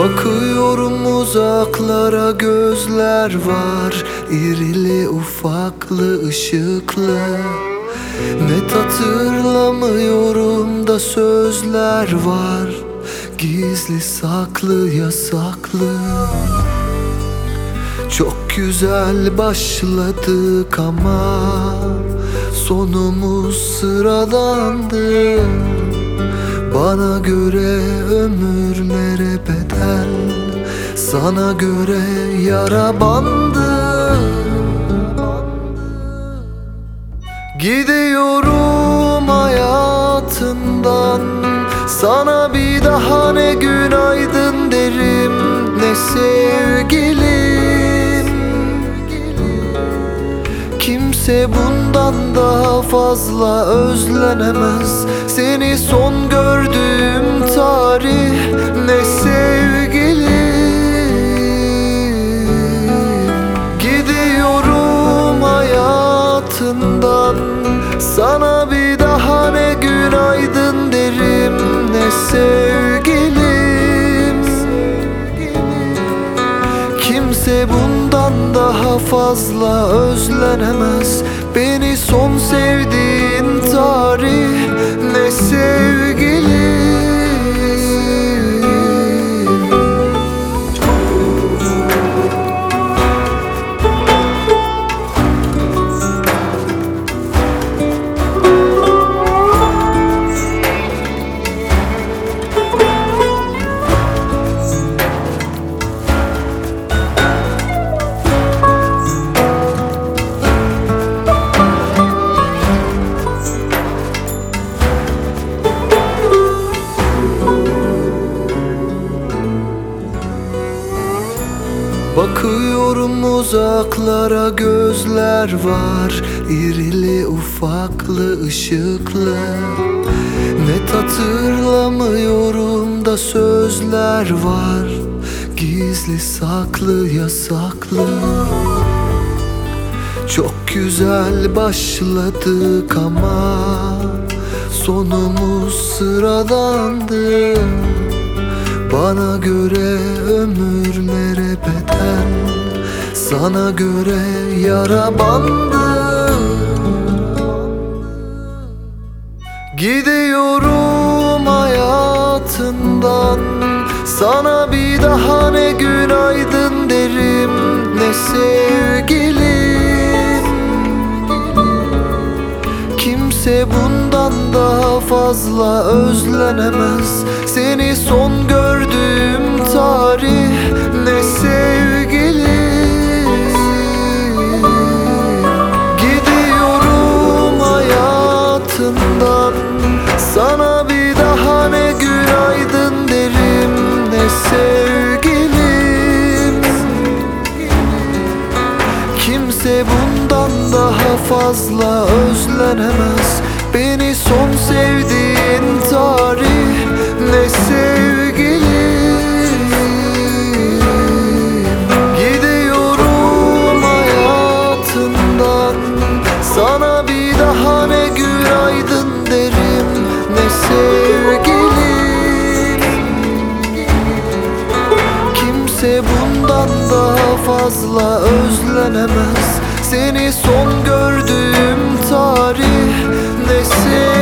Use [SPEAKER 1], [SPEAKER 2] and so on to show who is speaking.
[SPEAKER 1] Bakıyorum uzaklara gözler var. İrili ufaklı ışıklı. Net hatırlamıyorum da sözler var. Gizli saklı yasaklı. Çok güzel başladık ama Sonumuz sıradandı Bana göre ömürlere bedel Sana göre yara bandı. Gidiyorum hayatından. Sana bir daha ne günaydın derim Ne sevgilim. Kimse bundan daha fazla özlenemez. Seni son gördüğüm tarih Ne sevgilim. Kimse bundan daha fazla özlenemez. Beni son sevdiğin tarih Bakıyorum uzaklara gözler var. İrili ufaklı ışıklı Net hatırlamıyorum da sözler var. Gizli saklı yasaklı. Çok güzel başladık ama Sonumuz sıradandı bana göre ömürlere bedel Sana göre yara bandı. Gidiyorum hayatından. Sana bir daha ne günaydın derim Ne sevgilim. Kimse bundan daha fazla özlenemez. Seni son gördüğüm fazla özlenemez. Beni son sevdiğin tarih ne sevgilim? Gidiyorum hayatından. Sana bir daha ne günaydın derim Ne sevgilim. Kimse bundan daha fazla özlenemez seni son gördüğüm tarih nesin?